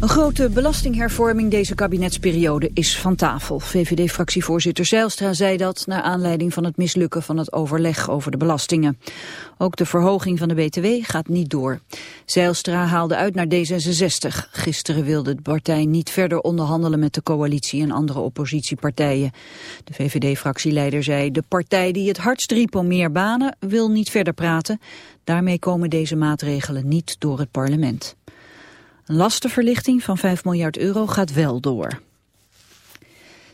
Een grote belastinghervorming deze kabinetsperiode is van tafel. VVD-fractievoorzitter Zeilstra zei dat... naar aanleiding van het mislukken van het overleg over de belastingen. Ook de verhoging van de BTW gaat niet door. Zeilstra haalde uit naar D66. Gisteren wilde de partij niet verder onderhandelen met de coalitie... en andere oppositiepartijen. De VVD-fractieleider zei... de partij die het hardst riep om meer banen wil niet verder praten. Daarmee komen deze maatregelen niet door het parlement. Een lastenverlichting van 5 miljard euro gaat wel door.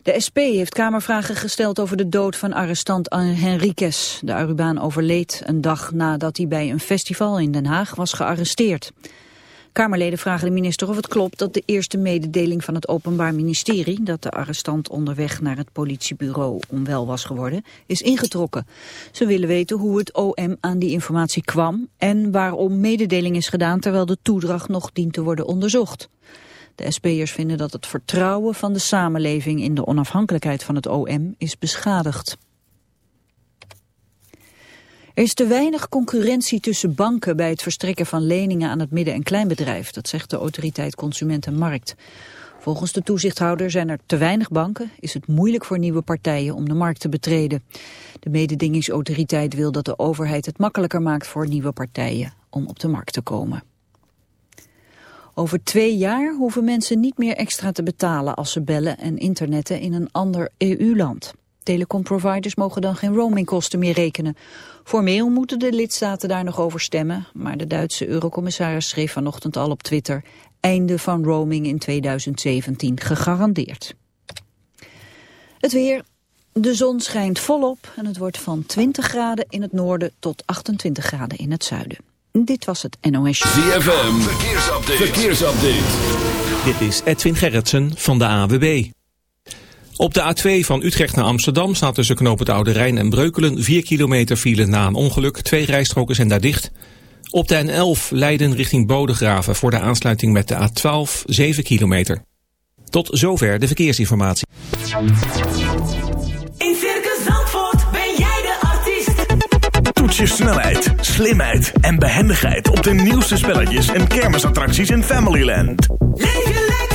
De SP heeft Kamervragen gesteld over de dood van arrestant Henriquez. De Arubaan overleed een dag nadat hij bij een festival in Den Haag was gearresteerd. Kamerleden vragen de minister of het klopt dat de eerste mededeling van het Openbaar Ministerie, dat de arrestant onderweg naar het politiebureau onwel was geworden, is ingetrokken. Ze willen weten hoe het OM aan die informatie kwam en waarom mededeling is gedaan terwijl de toedracht nog dient te worden onderzocht. De SP'ers vinden dat het vertrouwen van de samenleving in de onafhankelijkheid van het OM is beschadigd. Er is te weinig concurrentie tussen banken bij het verstrekken van leningen aan het midden- en kleinbedrijf. Dat zegt de autoriteit Consument en Markt. Volgens de toezichthouder zijn er te weinig banken, is het moeilijk voor nieuwe partijen om de markt te betreden. De mededingingsautoriteit wil dat de overheid het makkelijker maakt voor nieuwe partijen om op de markt te komen. Over twee jaar hoeven mensen niet meer extra te betalen als ze bellen en internetten in een ander EU-land. Telecomproviders mogen dan geen roamingkosten meer rekenen. Formeel moeten de lidstaten daar nog over stemmen, maar de Duitse eurocommissaris schreef vanochtend al op Twitter einde van roaming in 2017 gegarandeerd. Het weer. De zon schijnt volop en het wordt van 20 graden in het noorden tot 28 graden in het zuiden. Dit was het NOS. ZFM, verkeersupdate. verkeersupdate. Dit is Edwin Gerritsen van de AWB. Op de A2 van Utrecht naar Amsterdam staat tussen knoop het Oude Rijn en Breukelen 4 kilometer file na een ongeluk. Twee rijstroken zijn daar dicht. Op de N11 Leiden richting Bodegraven voor de aansluiting met de A12 7 kilometer. Tot zover de verkeersinformatie. In Circus Zandvoort ben jij de artiest. Toets je snelheid, slimheid en behendigheid op de nieuwste spelletjes en kermisattracties in Familyland. Leef je lekker